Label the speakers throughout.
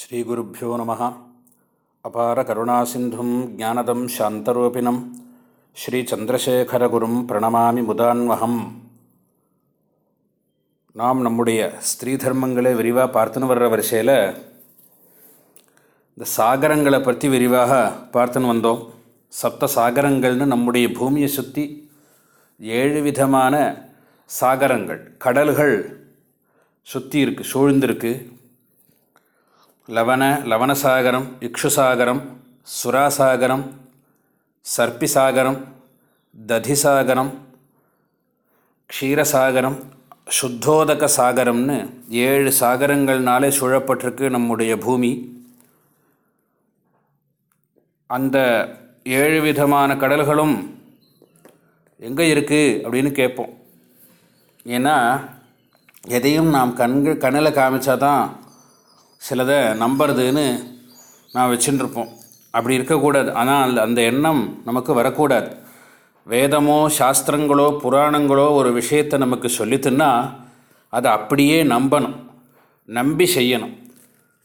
Speaker 1: ஸ்ரீகுருப்போ நம. அபார கருணா சிந்தும் ஜானதம் சாந்தரூபிணம். ஸ்ரீச்சந்திரசேகரகுரும் பிரணமாமி முதான்வகம் நாம் நம்முடைய ஸ்திரீ தர்மங்களை விரிவாக பார்த்துன்னு வர்ற வரிசையில் இந்த சாகரங்களை பற்றி விரிவாக பார்த்துன்னு வந்தோம். சப்த சாகரங்கள்னு நம்முடைய பூமியை சுற்றி ஏழு விதமான சாகரங்கள் கடல்கள் சுற்றி இருக்கு சூழ்ந்திருக்கு. லவண லவணசாகரம் இக்ஷுசாகரம் சுராசாகரம் சர்ப்பிசாகரம் ததிசாகரம் க்ஷீரசாகரம் சுத்தோதக சாகரம்னு ஏழு சாகரங்கள்னாலே சூழப்பட்டிருக்கு நம்முடைய பூமி. அந்த ஏழு விதமான கடல்களும் எங்கே இருக்குது அப்படின்னு கேட்போம். ஏன்னா எதையும் நாம் கண்கள் கண்ணில் காமிச்சா தான் சிலதை நம்புறதுன்னு நான் வச்சுட்டுருப்போம் அப்படி இருக்கக்கூடாது. ஆனால் அந்த எண்ணம் நமக்கு வரக்கூடாது. வேதமோ சாஸ்திரங்களோ புராணங்களோ ஒரு விஷயத்தை நமக்கு சொல்லித்துன்னா அதை அப்படியே நம்பணும். நம்பி செய்யணும்.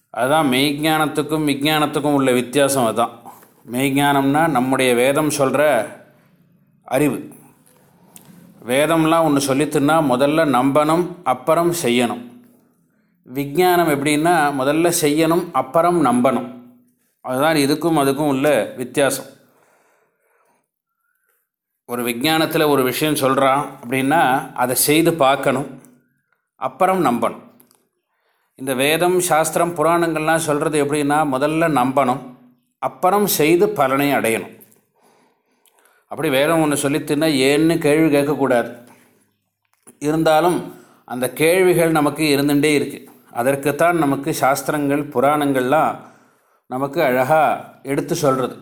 Speaker 1: அதுதான் மெய்ஞானத்துக்கும் விஜானத்துக்கும் உள்ள வித்தியாசம் அதுதான். மெய்ஞானம்னா நம்முடைய வேதம் சொல்கிற அறிவு. வேதம்லாம் ஒன்று சொல்லித்துன்னா முதல்ல நம்பணும் அப்புறம் செய்யணும். விஜானம் எப்படின்னா முதல்ல செய்யணும் அப்புறம் நம்பணும். அதுதான் இதுக்கும் அதுக்கும் உள்ள வித்தியாசம். ஒரு விஜானத்தில் ஒரு விஷயம் சொல்கிறான் அப்படின்னா அதை செய்து பார்க்கணும் அப்புறம் நம்பணும். இந்த வேதம் சாஸ்திரம் புராணங்கள்லாம் சொல்கிறது எப்படின்னா முதல்ல நம்பணும் அப்புறம் செய்து பலனை அடையணும். அப்படி வேதம் ஒன்று சொல்லித்தின்னா ஏன்னு கேள்வி கேட்கக்கூடாது. இருந்தாலும் அந்த கேள்விகள் நமக்கு இருந்துகிட்டே இருக்குது அதற்குத்தான் நமக்கு சாஸ்திரங்கள் புராணங்கள்லாம் நமக்கு அழகாக எடுத்து சொல்கிறது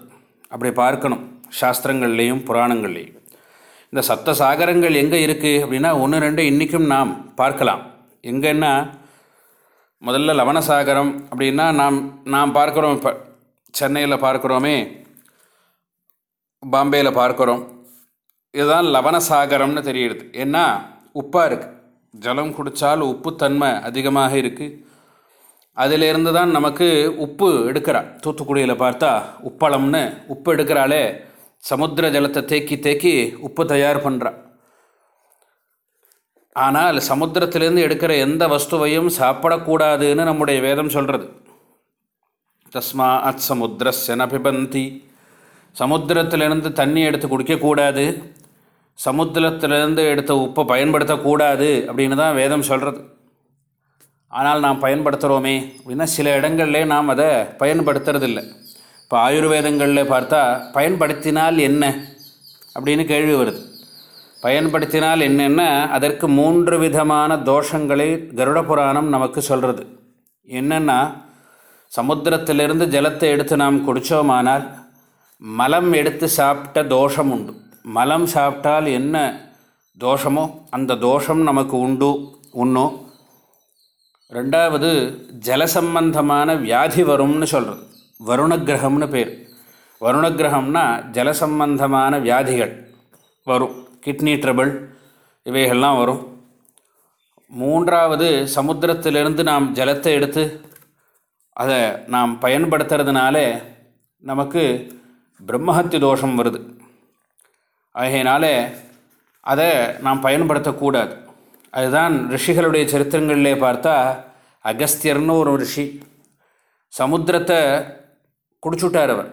Speaker 1: அப்படி பார்க்கணும். சாஸ்திரங்கள்லேயும் புராணங்கள்லேயும். இந்த சப்த சாகரங்கள் எங்கே இருக்குது அப்படின்னா ஒன்று ரெண்டு இன்றைக்கும் நாம் பார்க்கலாம். எங்கன்னா முதல்ல லவணசாகரம் அப்படின்னா நாம் நாம் பார்க்குறோம் இப்போ. சென்னையில் பார்க்குறோமே பாம்பேயில் பார்க்குறோம். இதுதான் லவணசாகரம்னு தெரியுது. ஏன்னா உப்பாக இருக்குது ஜலம் குடித்தால் உப்புத்தன்மை அதிகமாக இருக்குது அதிலிருந்து தான் நமக்கு உப்பு எடுக்கிறா. தூத்துக்குடியில் பார்த்தா உப்பளம்னு உப்பு எடுக்கிறாளே சமுத்திர ஜலத்தை தேக்கி தேக்கி உப்பு தயார் பண்ணுறா ஆனால் சமுத்திரத்திலேருந்து எடுக்கிற எந்த வஸ்துவையும் சாப்பிடக்கூடாதுன்னு நம்முடைய வேதம் சொல்கிறது தஸ்மா அத் சமுத்திரஸ்ய நபிபந்தி. சமுத்திரத்திலேருந்து தண்ணி எடுத்து குடிக்கக்கூடாது. சமுத்திரத்திலேருந்து எடுத்த உப்பை பயன்படுத்தக்கூடாது அப்படின்னு தான் வேதம் சொல்கிறது ஆனால் நாம் பயன்படுத்துகிறோமே அப்படின்னா சில இடங்கள்லே நாம் அதை பயன்படுத்துறதில்லை. இப்போ ஆயுர்வேதங்களில் பார்த்தா பயன்படுத்தினால் என்ன அப்படின்னு கேள்வி வருது. பயன்படுத்தினால் என்னென்னா அதற்கு மூன்று விதமான தோஷங்களை கருட புராணம் நமக்கு சொல்கிறது என்னென்னா சமுத்திரத்திலிருந்து ஜலத்தை எடுத்து நாம் குடித்தோமானால் மலம் எடுத்து சாப்பிட்ட தோஷம் உண்டு. மலம் சாப்பிட்டால் என்ன தோஷமோ அந்த தோஷம் நமக்கு உண்டு உண்ணும் ரெண்டாவது ஜலசம்பந்தமான வியாதி வரும்னு சொல்கிறது வருணகிரகம்னு பேர். வருணகிரகம்னா ஜலசம்பந்தமான வியாதிகள் வரும். கிட்னி ட்ரபிள் இவைகள்லாம் வரும். மூன்றாவது சமுத்திரத்திலிருந்து நாம் ஜலத்தை எடுத்து அதை நாம் பயன்படுத்துறதுனாலே நமக்கு பிரம்மஹத்தி தோஷம் வருது. ஆகையினால அதை நாம் பயன்படுத்தக்கூடாது. அதுதான் ரிஷிகளுடைய சரித்திரங்களிலே பார்த்தா அகஸ்தியர்னு ஒரு ரிஷி சமுத்திரத்தை குடிச்சுட்டார் அவர்.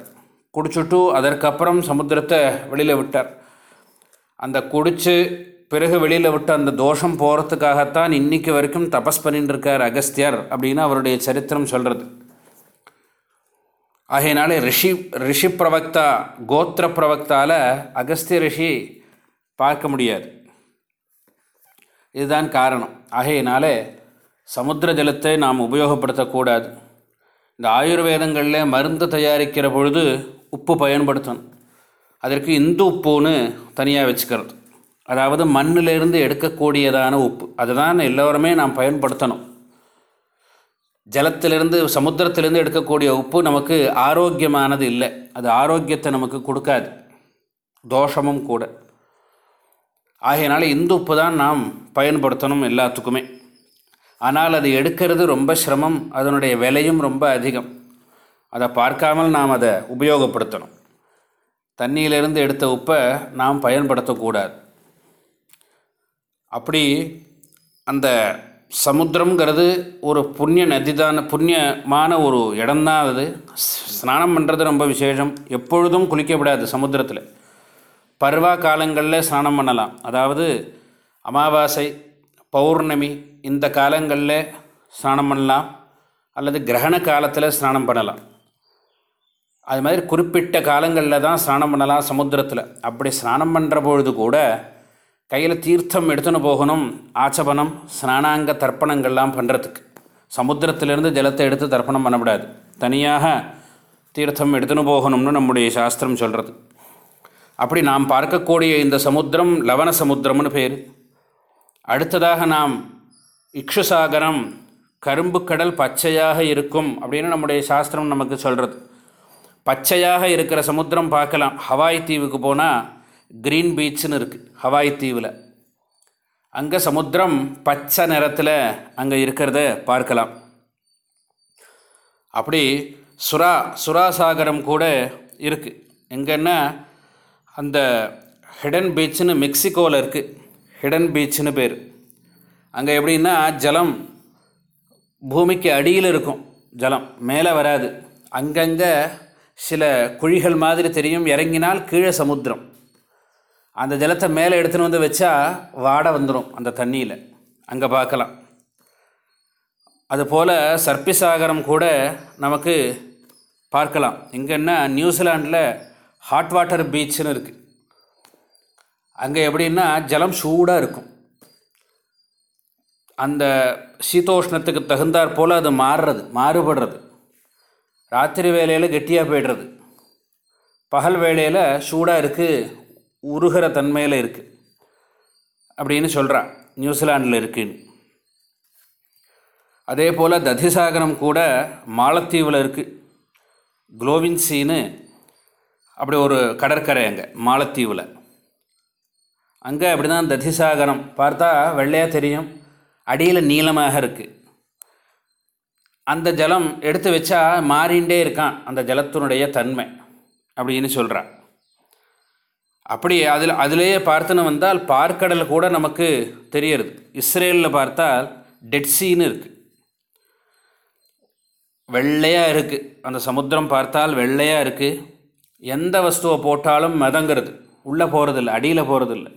Speaker 1: குடிச்சுட்டு அதற்கப்புறம் சமுத்திரத்தை வெளியில் விட்டார். அந்த குடித்து பிறகு வெளியில் விட்டு அந்த தோஷம் போகிறதுக்காகத்தான் இன்றைக்கு வரைக்கும் தபஸ் பண்ணிட்டு இருக்கார் அகஸ்தியர் அப்படின்னு அவருடைய சரித்திரம் சொல்கிறது ஆகையினாலே ரிஷி ரிஷி பிரவக்தா கோத்திர பிரவக்தாவில் அகஸ்திய ரிஷி பார்க்க முடியாது. இதுதான் காரணம். ஆகையினாலே சமுத்திர ஜலத்தை நாம் உபயோகப்படுத்தக்கூடாது இந்த ஆயுர்வேதங்களில் மருந்து தயாரிக்கிற பொழுது உப்பு பயன்படுத்தணும். அதற்கு இந்து உப்புன்னு தனியாக வச்சுக்கிறது. அதாவது மண்ணிலிருந்து எடுக்கக்கூடியதான உப்பு. அதுதான் எல்லோருமே நாம் பயன்படுத்தணும். ஜலத்திலிருந்து சமுத்திரத்திலிருந்து எடுக்கக்கூடிய உப்பு நமக்கு ஆரோக்கியமானது இல்லை. அது ஆரோக்கியத்தை நமக்கு கொடுக்காது. தோஷமும் கூட. ஆகையினால இந்து உப்பு தான் நாம் பயன்படுத்தணும் எல்லாத்துக்குமே. ஆனால் அது எடுக்கிறது ரொம்ப சிரமம். அதனுடைய விலையும் ரொம்ப அதிகம். அதை பார்க்காமல் நாம் அதை உபயோகப்படுத்தணும். தண்ணியிலிருந்து எடுத்த உப்பை நாம் பயன்படுத்தக்கூடாது. அப்படி அந்த சமுத்திரங்கிறது ஒரு புண்ணிய நதிதான புண்ணியமான ஒரு இடம்தான் அது. ஸ்நானம் பண்ணுறது ரொம்ப விசேஷம். எப்பொழுதும் குளிக்கப்படாது சமுத்திரத்தில். பருவா காலங்களில் ஸ்நானம் பண்ணலாம். அதாவது அமாவாசை பௌர்ணமி இந்த காலங்களில் ஸ்நானம் பண்ணலாம். அல்லது கிரகண காலத்தில் ஸ்நானம் பண்ணலாம். அது மாதிரி குறிப்பிட்ட காலங்களில் தான் ஸ்நானம் பண்ணலாம் சமுத்திரத்தில். அப்படி ஸ்நானம் பண்ணுற பொழுது கூட கையில் தீர்த்தம் எடுத்துன்னு போகணும். ஆச்சபனம் ஸ்நானாங்க தர்ப்பணங்கள்லாம் பண்ணுறதுக்கு சமுத்திரத்திலேருந்து ஜலத்தை எடுத்து தர்ப்பணம் பண்ணக்கூடாது. தனியாக தீர்த்தம் எடுத்துன்னு போகணும்னு நம்முடைய சாஸ்திரம் சொல்கிறது அப்படி நாம் பார்க்கக்கூடிய இந்த சமுத்திரம் லவண சமுத்திரம்னு பேர். அடுத்ததாக நாம் இக்ஷுசாகரம் கரும்பு கடல் பச்சையாக இருக்கும் அப்படின்னு நம்முடைய சாஸ்திரம் நமக்கு சொல்கிறது பச்சையாக இருக்கிற சமுத்திரம் பார்க்கலாம். ஹவாய் தீவுக்கு போனால் க்ரீன் பீச்சுன்னு இருக்குது ஹவாய் தீவில். அங்கே சமுத்திரம் பச்சை நிறத்தில் அங்கே இருக்கிறத பார்க்கலாம். அப்படி சுறா சுறாசாகரம் கூட இருக்குது எங்கன்னா அந்த ஹிடன் பீச்சுன்னு மெக்சிகோவில் இருக்குது ஹிடன் பீச்சுன்னு பேர். அங்கே எப்படின்னா ஜலம் பூமிக்கு அடியில் இருக்கும். ஜலம் மேலே வராது. அங்கங்கே சில குழிகள் மாதிரி தெரியும். இறங்கினால் கீழே சமுத்திரம். அந்த ஜலத்தை மேலே எடுத்துன்னு வந்து வச்சா வாடை வந்துடும் அந்த தண்ணியில். அங்கே பார்க்கலாம். அதுபோல் சர்ப்பிசாகரம் கூட நமக்கு பார்க்கலாம். எங்கன்னா நியூசிலாண்டில் ஹாட் வாட்டர் பீச்சுன்னு இருக்குது அங்கே எப்படின்னா ஜலம் சூடாக இருக்கும். அந்த சீதோஷ்ணத்துக்கு தகுந்தாற் போல் அது மாறுறது மாறுபடுறது. ராத்திரி வேலையில் கெட்டியாக போய்டுறது. பகல் வேலையில் சூடாக இருக்குது உருகிற தன்மையில் இருக்குது அப்படின்னு சொல்கிறான் நியூசிலாண்டில் இருக்குன்னு. அதே போல் ததிசாகரம் கூட மாலத்தீவில் இருக்குது குளோவின்சின்னு அப்படி ஒரு கடற்கரை அங்கே மாலத்தீவில். அங்கே அப்படி தான் ததிசாகரம். பார்த்தா வெள்ளையாக தெரியும். அடியில் நீளமாக இருக்குது அந்த ஜலம் எடுத்து வச்சா மாறிண்டே இருக்கான். அந்த ஜலத்தினுடைய தன்மை. அப்படின்னு சொல்கிறான் அப்படி அதில் அதிலேயே பார்த்துன்னு வந்தால் பார்க்கடல் கூட நமக்கு தெரியறது. இஸ்ரேலில் பார்த்தால் டெட்சின்னு இருக்குது வெள்ளையாக இருக்குது அந்த சமுத்திரம் பார்த்தால் வெள்ளையாக இருக்குது எந்த வஸ்துவை போட்டாலும் மதங்கிறது. உள்ளே போகிறதில்ல அடியில் போகிறதில்ல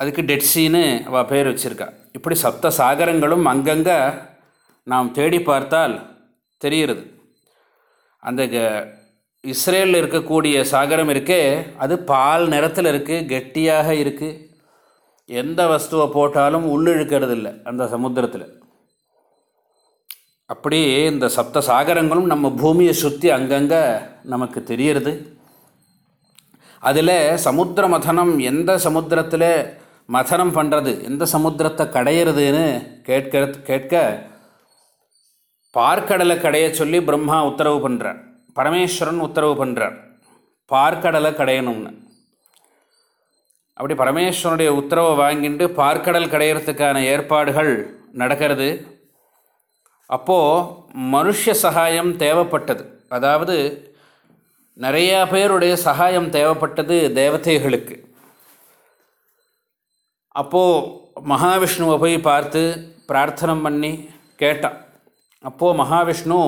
Speaker 1: அதுக்கு டெட்சின்னு அவள் பேர் வச்சுருக்கா. இப்படி சப்த சாகரங்களும் அங்கங்கே நாம் தேடி பார்த்தால் தெரிகிறது அந்த இஸ்ரேலில் இருக்கக்கூடிய சாகரம் இருக்கே அது பால் நிறத்தில் இருக்குது கெட்டியாக இருக்குது எந்த வஸ்துவை போட்டாலும் உள்ளிழுக்கிறது இல்லை அந்த சமுத்திரத்தில். அப்படி இந்த சப்த சாகரங்களும் நம்ம பூமியை சுற்றி அங்கங்கே நமக்கு தெரியறது. அதில் சமுத்திர மதனம் எந்த சமுத்திரத்தில் மதனம் பண்ணுறது எந்த சமுத்திரத்தை கடையிறதுன்னு கேட்க கேட்க பார்க்கடலை கடைய சொல்லி பிரம்மா உத்தரவு பண்ணுறார் பரமேஸ்வரன் உத்தரவு பண்ணுறார் பார்க்கடலை கடையணும்னு. அப்படி பரமேஸ்வரனுடைய உத்தரவை வாங்கிட்டு பார்க்கடல் கடையிறதுக்கான ஏற்பாடுகள் நடக்கிறது. அப்போது மனுஷ சகாயம் தேவைப்பட்டது. அதாவது நிறையா பேருடைய சகாயம் தேவைப்பட்டது தேவதைகளுக்கு. அப்போது மகாவிஷ்ணுவை போய் பார்த்து பிரார்த்தனை பண்ணி கேட்டான். அப்போது மகாவிஷ்ணு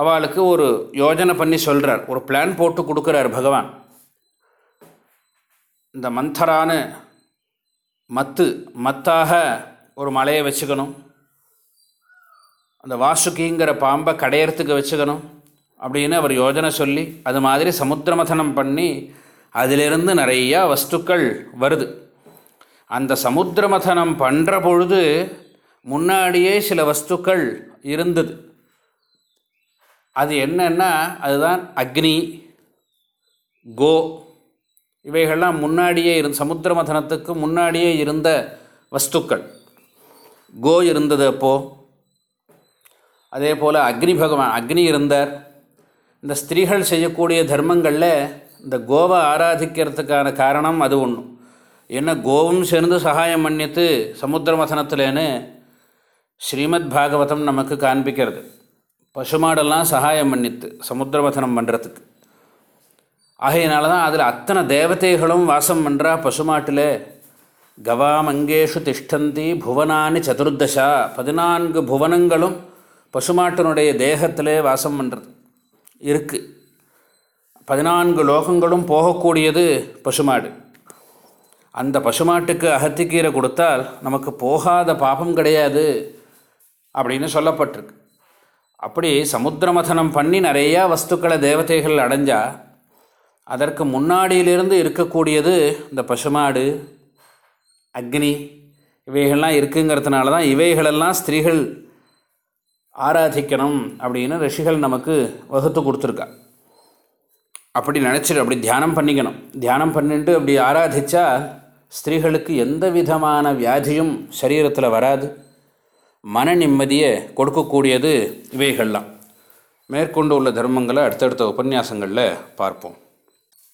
Speaker 1: அவளுக்கு ஒரு யோஜனை பண்ணி சொல்கிறார் ஒரு பிளான் போட்டு கொடுக்குறார் பகவான். இந்த மந்தரான மத்து மத்தாக ஒரு மலையை வச்சுக்கணும். அந்த வாசுகிங்கிற பாம்பை கடையறத்துக்கு வச்சுக்கணும் அப்படின்னு அவர் யோஜனை சொல்லி அது மாதிரி சமுத்திரமதனம் பண்ணி அதிலிருந்து நிறையா வஸ்துக்கள் வருது. அந்த சமுத்திரமதனம் பண்ணுற பொழுது முன்னாடியே சில வஸ்துக்கள் இருந்தது. அது என்னென்னா அதுதான் அக்னி கோ. இவைகள்லாம் முன்னாடியே இருந்த சமுத்திர மதனத்துக்கு முன்னாடியே இருந்த வஸ்துக்கள். கோ இருந்தது அப்போது அதே போல் அக்னி பகவான் அக்னி இருந்தார். இந்த ஸ்திரீகள் செய்யக்கூடிய தர்மங்களில் இந்த கோவை ஆராதிக்கிறதுக்கான காரணம் அது ஒன்று என்ன கோவும் சேர்ந்து சகாயம் பண்ணித்து சமுத்திர மதனத்திலேன்னு ஸ்ரீமத் பாகவதம் நமக்கு காண்பிக்கிறது. பசுமாடெல்லாம் சகாயம் பண்ணித்து சமுத்திரமதனம் பண்ணுறதுக்கு ஆகையினால தான் அதில் அத்தனை தேவதைகளும் வாசம் பண்ணுறா பசுமாட்டில். கவாமங்கேஷு திஷ்டந்தி புவனானி சதுர்தசா பதினான்கு புவனங்களும் பசுமாட்டினுடைய தேகத்திலே வாசம் பண்ணுறது இருக்குது பதினான்கு லோகங்களும் போகக்கூடியது பசுமாடு. அந்த பசுமாட்டுக்கு அகத்திக்கீரை கொடுத்தால் நமக்கு போகாத பாபம் கிடையாது அப்படின்னு சொல்லப்பட்டிருக்கு. அப்படி சமுத்திரமதனம் பண்ணி நிறையா வஸ்துக்களை தேவதைகள் அடைஞ்சால் அதற்கு முன்னாடியிலிருந்து இருக்கக்கூடியது இந்த பசுமாடு அக்னி இவைகள்லாம் இருக்குங்கிறதுனால தான் இவைகளெல்லாம் ஸ்திரீகள் ஆராதிக்கணும் அப்படின்னு ரிஷிகள் நமக்கு வகுத்து கொடுத்துருக்கா. அப்படி நினச்சிட்டு அப்படி தியானம் பண்ணிக்கணும். தியானம் பண்ணிட்டு அப்படி ஆராதித்தா ஸ்திரீகளுக்கு எந்த விதமான வியாதியும் சரீரத்தில் வராது. மன நிம்மதியை கொடுக்கக்கூடியது இவைகள்லாம். மேற்கொண்டு உள்ள தர்மங்களை அடுத்தடுத்த உபன்யாசங்களில் பார்ப்போம்.